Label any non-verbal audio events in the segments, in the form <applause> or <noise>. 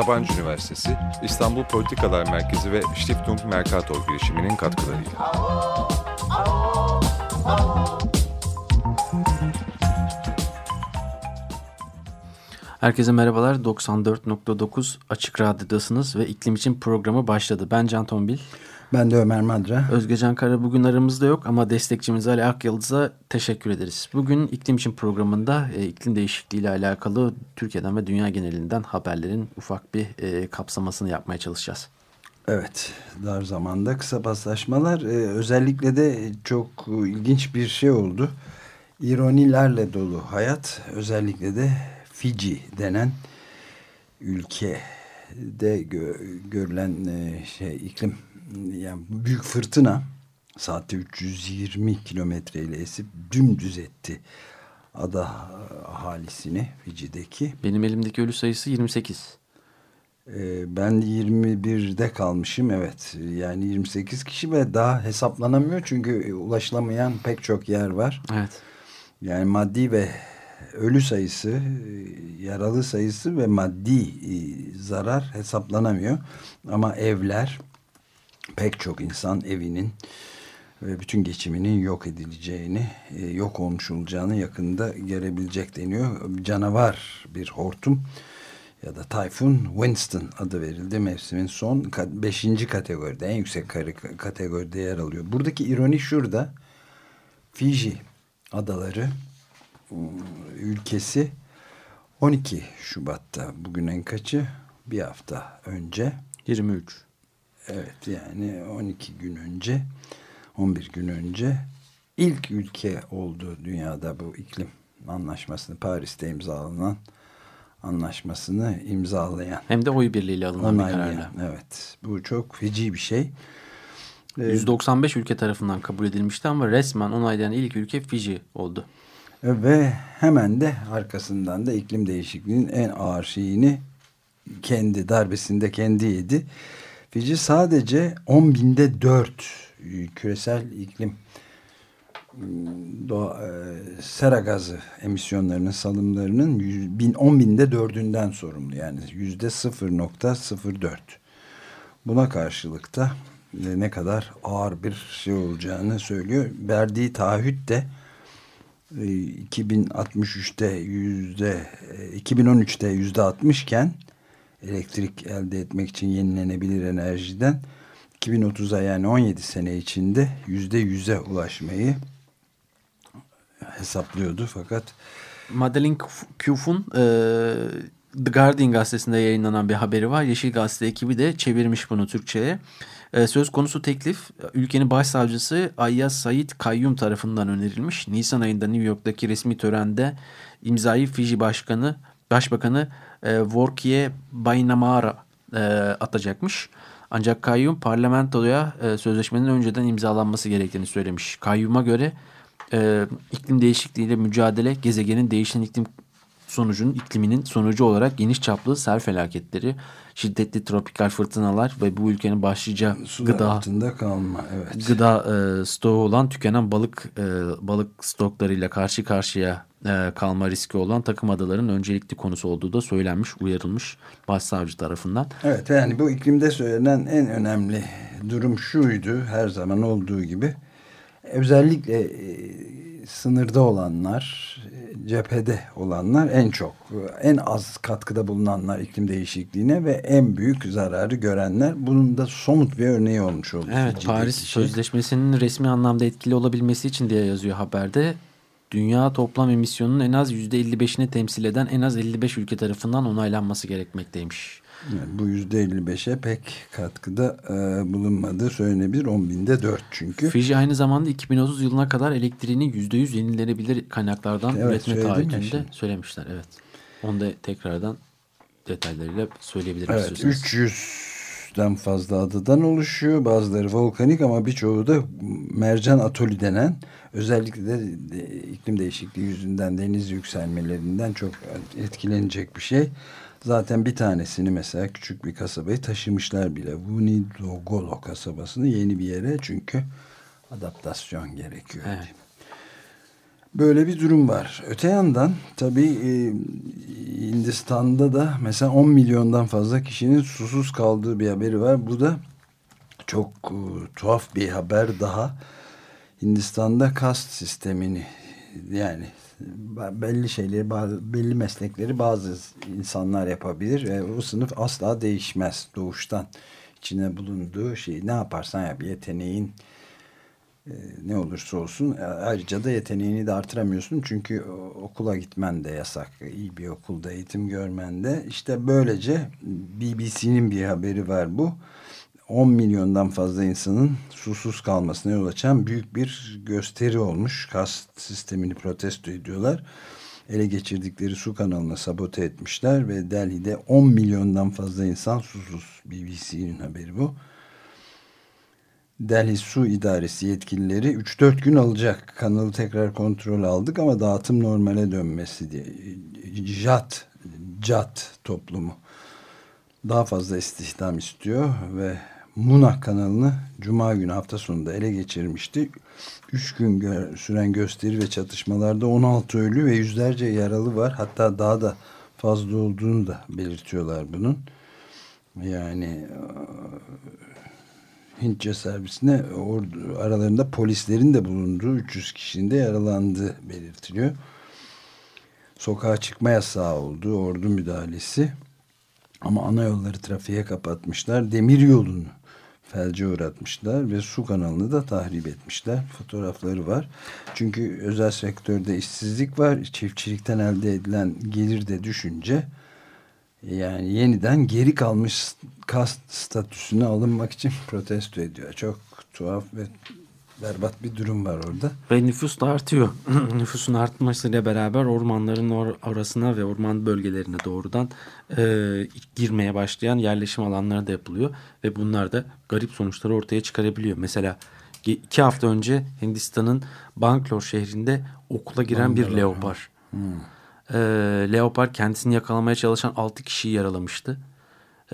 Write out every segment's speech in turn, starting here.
Sabancı Üniversitesi, İstanbul Politikalar Merkezi ve Stiftung Mercator girişiminin katkılarıyla. Herkese merhabalar. 94.9 Açık Radyo'dasınız ve iklim için programı başladı. Ben Can Tombil. Ben de Ömer Madra. Özgecan Kara bugün aramızda yok ama destekçimiz Ali Akyıldız'a teşekkür ederiz. Bugün iklim için programında e, iklim değişikliği ile alakalı Türkiye'den ve dünya genelinden haberlerin ufak bir e, kapsamasını yapmaya çalışacağız. Evet, dar zamanda kısa paslaşmalar. Ee, özellikle de çok ilginç bir şey oldu. İronilerle dolu hayat. Özellikle de Fiji denen ülkede gö görülen e, şey iklim yani büyük fırtına saatte 320 kilometre ile esip dümdüz etti ada ahalisini Fiji'deki. Benim elimdeki ölü sayısı 28. Ee, ben 21'de kalmışım evet yani 28 kişi ve daha hesaplanamıyor çünkü ulaşılamayan pek çok yer var. Evet. Yani maddi ve ölü sayısı, yaralı sayısı ve maddi e, zarar hesaplanamıyor. Ama evler, pek çok insan evinin ve bütün geçiminin yok edileceğini, e, yok olmuş olacağını yakında görebilecek deniyor. Canavar bir hortum ya da Tayfun Winston adı verildi. Mevsimin son 5. kategoride, en yüksek kategoride yer alıyor. Buradaki ironi şurada. Fiji adaları ülkesi 12 Şubat'ta bugün en kaçı? Bir hafta önce. 23. Evet yani 12 gün önce 11 gün önce ilk ülke oldu dünyada bu iklim anlaşmasını Paris'te imzalanan anlaşmasını imzalayan. Hem de oy birliğiyle alınan bir kararla. Evet bu çok feci bir şey. 195 ülke tarafından kabul edilmişti ama resmen onaylayan ilk ülke Fiji oldu. Ve hemen de arkasından da iklim değişikliğinin en ağır şeyini kendi darbesinde kendi yedi. Fiji sadece 10 binde 4 küresel iklim doğa, e, sera gazı emisyonlarının salımlarının 100, bin, 10 binde 4'ünden sorumlu. Yani yüzde 0.04. Buna karşılık da e, ne kadar ağır bir şey olacağını söylüyor. Verdiği taahhüt de 2063'te yüzde 2013'te yüzde 60 iken elektrik elde etmek için yenilenebilir enerjiden 2030'a yani 17 sene içinde yüzde yüze ulaşmayı hesaplıyordu fakat Madeleine Kuf'un e, The Guardian gazetesinde yayınlanan bir haberi var. Yeşil Gazete ekibi de çevirmiş bunu Türkçe'ye. E, söz konusu teklif ülkenin başsavcısı Ayyaz Said Kayyum tarafından önerilmiş. Nisan ayında New York'taki resmi törende imzayı Fiji Başkanı Başbakanı e, Workiye Bainamara e, atacakmış. Ancak Kayyum parlamentoya e, sözleşmenin önceden imzalanması gerektiğini söylemiş. Kayyum'a göre e, iklim değişikliğiyle mücadele gezegenin değişen iklim sonucunun ikliminin sonucu olarak geniş çaplı sel felaketleri, şiddetli tropikal fırtınalar ve bu ülkenin başlıca Sular gıda altında kalma evet. Gıda e, stoğu olan tükenen balık e, balık stoklarıyla karşı karşıya e, kalma riski olan takım adaların öncelikli konusu olduğu da söylenmiş, uyarılmış başsavcı tarafından. Evet yani bu iklimde söylenen en önemli durum şuydu her zaman olduğu gibi. Özellikle e, sınırda olanlar, cephede olanlar en çok, en az katkıda bulunanlar iklim değişikliğine ve en büyük zararı görenler. Bunun da somut bir örneği olmuş oldu. Evet, Paris şey. Sözleşmesi'nin resmi anlamda etkili olabilmesi için diye yazıyor haberde. Dünya toplam emisyonunun en az %55'ini temsil eden en az 55 ülke tarafından onaylanması gerekmekteymiş. Yani bu %55'e pek katkıda e, bulunmadığı söylenebilir. 10 binde 4 çünkü. Fiji aynı zamanda 2030 yılına kadar elektriğini %100 yenilenebilir kaynaklardan evet, üretme taahhütünde söylemişler. Evet. Onu da tekrardan detaylarıyla söyleyebilirim. Evet, 300 300'den fazla adadan oluşuyor. Bazıları volkanik ama birçoğu da mercan atoli denen özellikle de iklim değişikliği yüzünden deniz yükselmelerinden çok etkilenecek bir şey. Zaten bir tanesini mesela küçük bir kasabayı taşımışlar bile. Vunidogolo kasabasını yeni bir yere çünkü adaptasyon gerekiyor. Evet. Böyle bir durum var. Öte yandan tabii e, Hindistan'da da mesela 10 milyondan fazla kişinin susuz kaldığı bir haberi var. Bu da çok e, tuhaf bir haber daha. Hindistan'da kast sistemini yani belli şeyleri, belli meslekleri bazı insanlar yapabilir ve o sınıf asla değişmez. Doğuştan. içine bulunduğu şey ne yaparsan yap yeteneğin e, ne olursa olsun e, ayrıca da yeteneğini de artıramıyorsun. Çünkü okula gitmen de yasak iyi bir okulda eğitim görmen de. İşte böylece BBC'nin bir haberi var bu 10 milyondan fazla insanın susuz kalmasına yol açan büyük bir gösteri olmuş. Kast sistemini protesto ediyorlar. Ele geçirdikleri su kanalına sabote etmişler ve Delhi'de 10 milyondan fazla insan susuz. BBC'nin haberi bu. Delhi Su İdaresi yetkilileri 3-4 gün alacak. Kanalı tekrar kontrol aldık ama dağıtım normale dönmesi diye. JAT, JAT toplumu. Daha fazla istihdam istiyor ve Muna kanalını Cuma günü hafta sonunda ele geçirmişti. 3 gün gö süren gösteri ve çatışmalarda 16 ölü ve yüzlerce yaralı var. Hatta daha da fazla olduğunu da belirtiyorlar bunun. Yani Hintçe servisine ordu, aralarında polislerin de bulunduğu 300 kişinin de yaralandığı belirtiliyor. Sokağa çıkma yasağı oldu, ordu müdahalesi. Ama ana yolları trafiğe kapatmışlar. Demir yolunu felce uğratmışlar ve su kanalını da tahrip etmişler. Fotoğrafları var. Çünkü özel sektörde işsizlik var. Çiftçilikten elde edilen gelir de düşünce yani yeniden geri kalmış kast statüsüne alınmak için <laughs> protesto ediyor. Çok tuhaf ve berbat bir durum var orada. Ve nüfus da artıyor. <clears throat> Nüfusun artmasıyla beraber ormanların or arasına ve orman bölgelerine doğrudan e, girmeye başlayan yerleşim alanları da yapılıyor. Ve bunlar da garip sonuçları ortaya çıkarabiliyor. Mesela iki hafta önce Hindistan'ın Bangalore şehrinde okula giren Bangalore. bir leopar. Hmm e, Leopard kendisini yakalamaya çalışan 6 kişiyi yaralamıştı.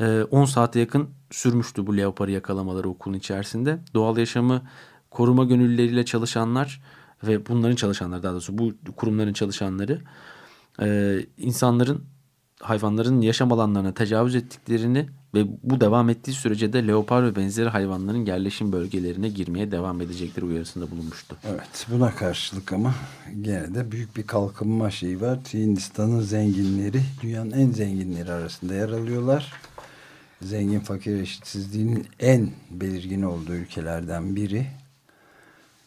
E, 10 saate yakın sürmüştü bu Leopard'ı yakalamaları okulun içerisinde. Doğal yaşamı koruma gönüllüleriyle çalışanlar ve bunların çalışanları daha doğrusu bu kurumların çalışanları e, insanların hayvanların yaşam alanlarına tecavüz ettiklerini ve bu devam ettiği sürece de leopar ve benzeri hayvanların yerleşim bölgelerine girmeye devam edecekleri uyarısında bulunmuştu. Evet buna karşılık ama gene de büyük bir kalkınma şeyi var. Hindistan'ın zenginleri dünyanın en zenginleri arasında yer alıyorlar. Zengin fakir eşitsizliğinin en belirgin olduğu ülkelerden biri.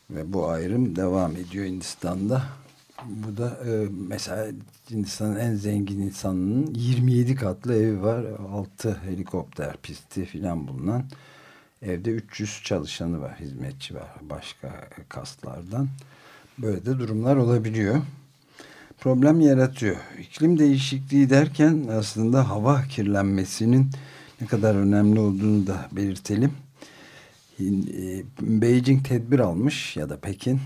Ve bu ayrım devam ediyor Hindistan'da. Bu da e, mesela Hindistan'ın en zengin insanının 27 katlı evi var. 6 helikopter pisti filan bulunan. Evde 300 çalışanı var, hizmetçi var başka kastlardan. Böyle de durumlar olabiliyor. Problem yaratıyor. İklim değişikliği derken aslında hava kirlenmesinin ne kadar önemli olduğunu da belirtelim. E, Beijing tedbir almış ya da Pekin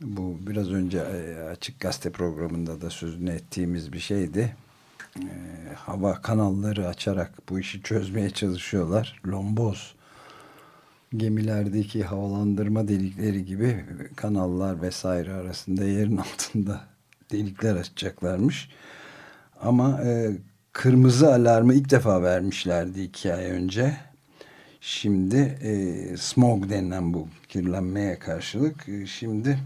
bu biraz önce e, Açık Gazete programında da sözünü ettiğimiz bir şeydi. E, hava kanalları açarak bu işi çözmeye çalışıyorlar. Lomboz gemilerdeki havalandırma delikleri gibi kanallar vesaire arasında yerin <laughs> altında delikler açacaklarmış. Ama e, kırmızı alarmı ilk defa vermişlerdi iki ay önce. Şimdi e, smog denilen bu kirlenmeye karşılık e, şimdi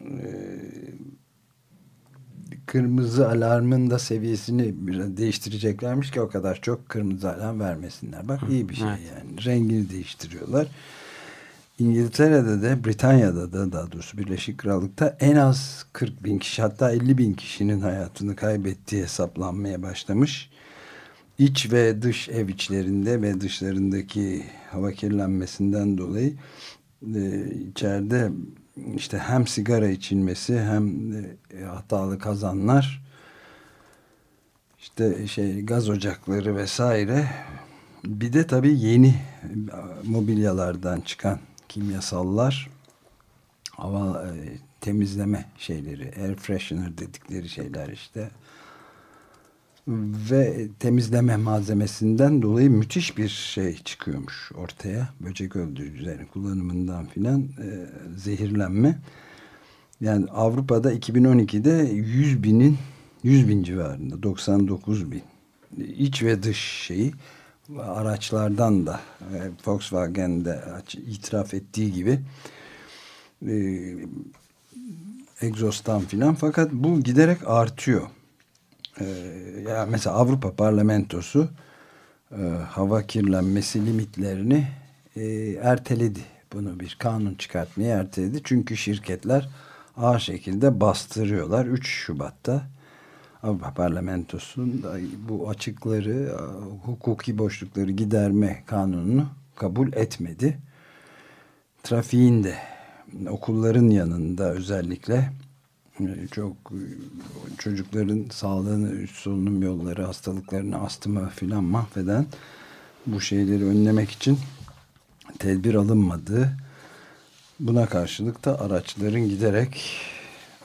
ee, kırmızı alarmın da seviyesini biraz değiştireceklermiş ki o kadar çok kırmızı alarm vermesinler. Bak iyi bir şey evet. yani. Rengini değiştiriyorlar. İngiltere'de de Britanya'da da daha doğrusu Birleşik Krallık'ta en az 40 bin kişi hatta 50 bin kişinin hayatını kaybettiği hesaplanmaya başlamış. İç ve dış ev içlerinde ve dışlarındaki hava kirlenmesinden dolayı e, içeride işte hem sigara içilmesi hem e, hatalı kazanlar işte şey gaz ocakları vesaire. Bir de tabii yeni mobilyalardan çıkan kimyasallar hava e, temizleme şeyleri, air freshener dedikleri şeyler işte ve temizleme malzemesinden dolayı müthiş bir şey çıkıyormuş ortaya. Böcek öldürücülerin kullanımından filan e, zehirlenme. Yani Avrupa'da 2012'de 100 binin 100 bin civarında 99 bin iç ve dış şeyi araçlardan da e, Volkswagen'de itiraf ettiği gibi e, egzostan filan fakat bu giderek artıyor. E, ya mesela Avrupa Parlamentosu e, hava kirlenmesi limitlerini e, erteledi. Bunu bir kanun çıkartmayı erteledi. Çünkü şirketler ağır şekilde bastırıyorlar. 3 Şubat'ta Avrupa Parlamentosu'nda bu açıkları, hukuki boşlukları giderme kanununu kabul etmedi. Trafiğin de okulların yanında özellikle çok e, çocukların sağlığını, üst solunum yolları hastalıklarını, astıma filan mahveden bu şeyleri önlemek için tedbir alınmadığı buna karşılık da araçların giderek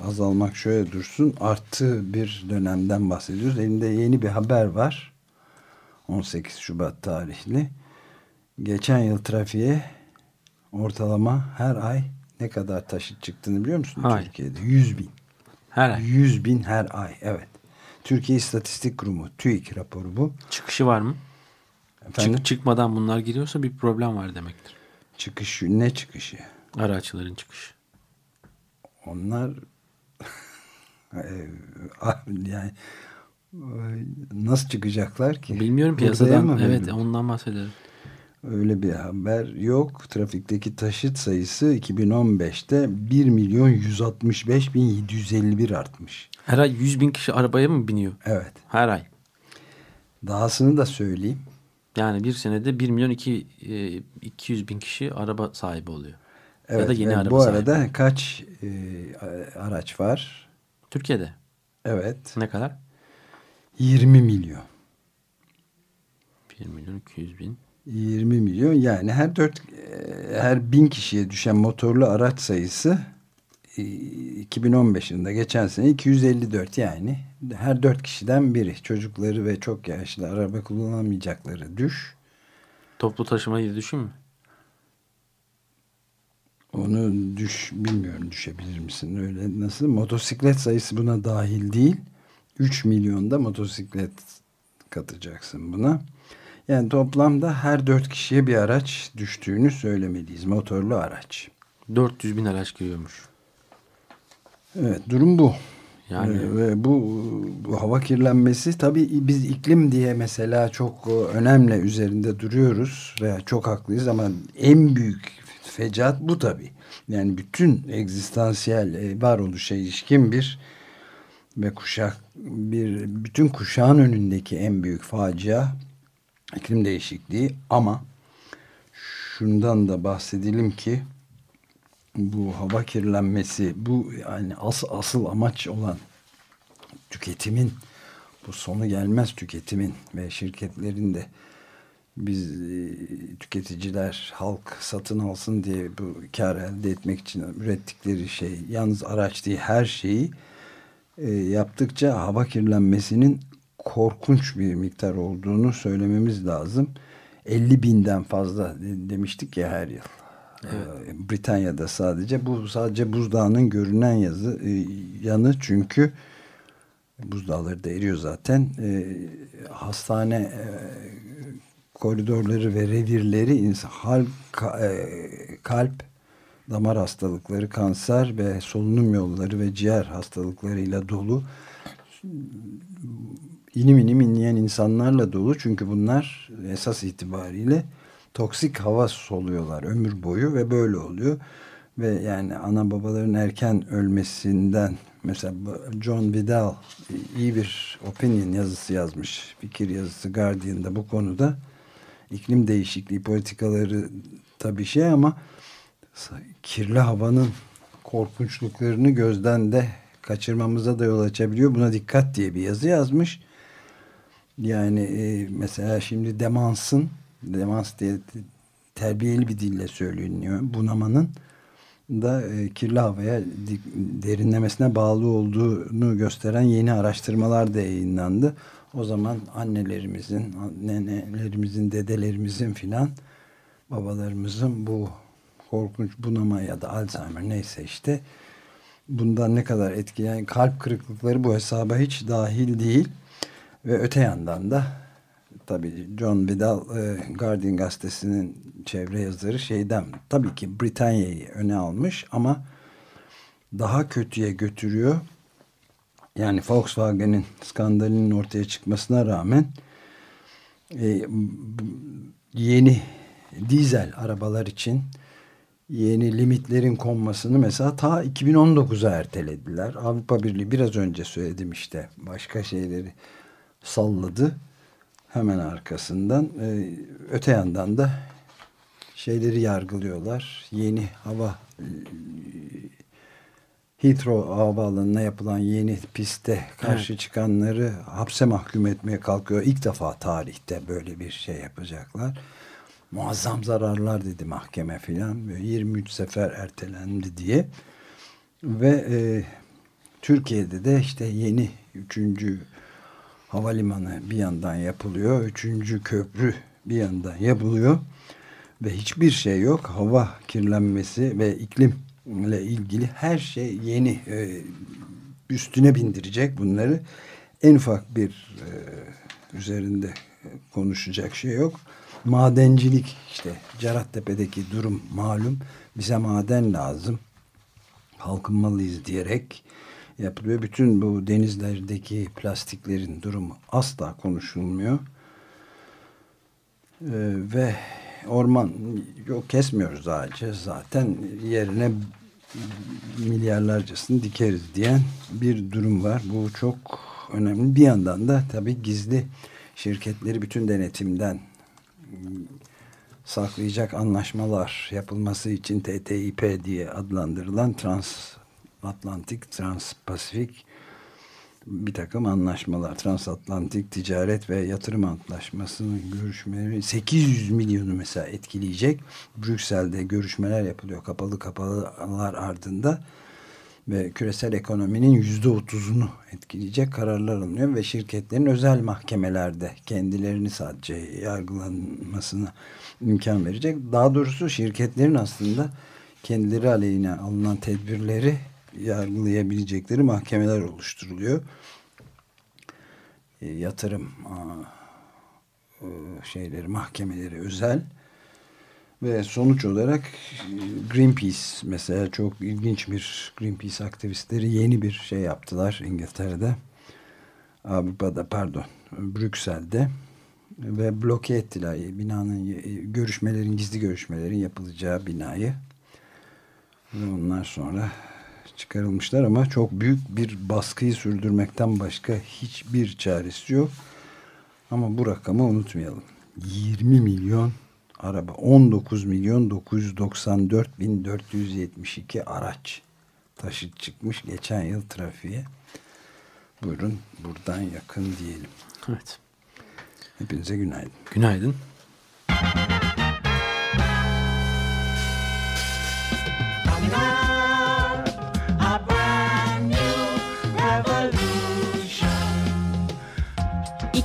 azalmak şöyle dursun arttığı bir dönemden bahsediyoruz. Elinde yeni bir haber var. 18 Şubat tarihli. Geçen yıl trafiğe ortalama her ay ne kadar taşıt çıktığını biliyor musun Hayır. Türkiye'de? 100 bin. Her ay. 100 bin her ay evet. Türkiye İstatistik Kurumu TÜİK raporu bu. Çıkışı var mı? Efendim? Çık, çıkmadan bunlar giriyorsa bir problem var demektir. Çıkış ne çıkışı? Araçların çıkışı. Onlar <laughs> yani nasıl çıkacaklar ki? Bilmiyorum piyasadan. Evet ondan bahsederim. Öyle bir haber yok. Trafikteki taşıt sayısı 2015'te 1 milyon 165 bin 751 artmış. Her ay 100 bin kişi arabaya mı biniyor? Evet. Her ay. Dahasını da söyleyeyim. Yani bir senede 1 milyon 2, e, 200 bin kişi araba sahibi oluyor. Evet, ya da yeni araba bu sahibi. arada kaç e, araç var? Türkiye'de Evet. ne kadar? 20 milyon. 1 milyon 200 bin. 20 milyon. Yani her 4 her bin kişiye düşen motorlu araç sayısı e, 2015 yılında geçen sene 254 yani her 4 kişiden biri. Çocukları ve çok yaşlı araba kullanamayacakları düş. Toplu taşımayı düşün mü? onu düş bilmiyorum düşebilir misin? Öyle nasıl? Motosiklet sayısı buna dahil değil. 3 milyonda motosiklet katacaksın buna yani toplamda her 4 kişiye bir araç düştüğünü söylemeliyiz motorlu araç 400 bin araç giriyormuş. Evet durum bu. Yani Ee, ve bu, bu hava kirlenmesi tabii biz iklim diye mesela çok e, önemli üzerinde duruyoruz ve çok haklıyız ama en büyük fecaat bu tabii. Yani bütün egzistansiyel e, varoluşa ilişkin bir ve kuşak bir bütün kuşağın önündeki en büyük facia iklim değişikliği ama şundan da bahsedelim ki bu hava kirlenmesi bu yani as, asıl amaç olan tüketimin bu sonu gelmez tüketimin ve şirketlerin de biz e, tüketiciler halk satın alsın diye bu kar elde etmek için ürettikleri şey yalnız araç değil her şeyi e, yaptıkça hava kirlenmesinin korkunç bir miktar olduğunu söylememiz lazım. 50 binden fazla de- demiştik ya her yıl. Ee, Britanya'da sadece. Bu sadece buzdağının görünen yazı e, yanı. Çünkü buzdağları da eriyor zaten. E, hastane e, koridorları ve revirleri insan hal, ka- e, kalp damar hastalıkları kanser ve solunum yolları ve ciğer hastalıklarıyla dolu inim inim inleyen insanlarla dolu çünkü bunlar esas itibariyle toksik hava soluyorlar ömür boyu ve böyle oluyor ve yani ana babaların erken ölmesinden mesela John Vidal iyi bir opinion yazısı yazmış fikir yazısı Guardian'da bu konuda iklim değişikliği politikaları tabii şey ama kirli havanın korkunçluklarını gözden de kaçırmamıza da yol açabiliyor. Buna dikkat diye bir yazı yazmış. Yani e, mesela şimdi Demans'ın demans diye terbiyeli bir dille söyleniyor. Bunamanın da e, kirli havaya derinlemesine bağlı olduğunu gösteren yeni araştırmalar da yayınlandı. O zaman annelerimizin, nenelerimizin, dedelerimizin filan babalarımızın bu korkunç bunama ya da Alzheimer neyse işte bundan ne kadar etkileyen kalp kırıklıkları bu hesaba hiç dahil değil. Ve öte yandan da tabii John Vidal e, Guardian gazetesinin çevre yazarı şeyden tabii ki Britanya'yı öne almış ama daha kötüye götürüyor. Yani Volkswagen'in skandalinin ortaya çıkmasına rağmen e, yeni dizel arabalar için yeni limitlerin konmasını mesela ta 2019'a ertelediler. Avrupa Birliği biraz önce söyledim işte başka şeyleri salladı. Hemen arkasından e, öte yandan da şeyleri yargılıyorlar. Yeni hava e, Heathrow havaalanına yapılan yeni piste karşı evet. çıkanları hapse mahkum etmeye kalkıyor. İlk defa tarihte böyle bir şey yapacaklar. Muazzam zararlar dedi mahkeme filan. 23 sefer ertelendi diye. Ve e, Türkiye'de de işte yeni üçüncü havalimanı bir yandan yapılıyor. Üçüncü köprü bir yandan yapılıyor. Ve hiçbir şey yok. Hava kirlenmesi ve iklimle ilgili her şey yeni e, üstüne bindirecek bunları. En ufak bir e, üzerinde konuşacak şey yok. Madencilik işte Cerattepe'deki durum malum. Bize maden lazım. Kalkınmalıyız diyerek yapılıyor. Bütün bu denizlerdeki plastiklerin durumu asla konuşulmuyor. Ee, ve orman yok kesmiyoruz ağacı zaten yerine milyarlarcasını dikeriz diyen bir durum var. Bu çok önemli. Bir yandan da tabii gizli şirketleri bütün denetimden saklayacak anlaşmalar yapılması için TTIP diye adlandırılan Trans Atlantik, Transpasifik bir takım anlaşmalar, transatlantik ticaret ve yatırım antlaşmasının görüşmeleri 800 milyonu mesela etkileyecek. Brüksel'de görüşmeler yapılıyor kapalı kapalılar ardında ve küresel ekonominin yüzde otuzunu etkileyecek kararlar alınıyor ve şirketlerin özel mahkemelerde kendilerini sadece yargılanmasına imkan verecek. Daha doğrusu şirketlerin aslında kendileri aleyhine alınan tedbirleri yargılayabilecekleri mahkemeler oluşturuluyor. E, yatırım e, şeyleri mahkemeleri özel. Ve sonuç olarak e, Greenpeace mesela çok ilginç bir Greenpeace aktivistleri yeni bir şey yaptılar İngiltere'de. Avrupa'da pardon Brüksel'de. Ve bloke ettiler binanın e, görüşmelerin gizli görüşmelerin yapılacağı binayı. Ve onlar sonra çıkarılmışlar ama çok büyük bir baskıyı sürdürmekten başka hiçbir çaresi yok. Ama bu rakamı unutmayalım. 20 milyon araba, 19 milyon 994 bin 472 araç taşıt çıkmış geçen yıl trafiğe. Buyurun buradan yakın diyelim. Evet. Hepinize günaydın. Günaydın.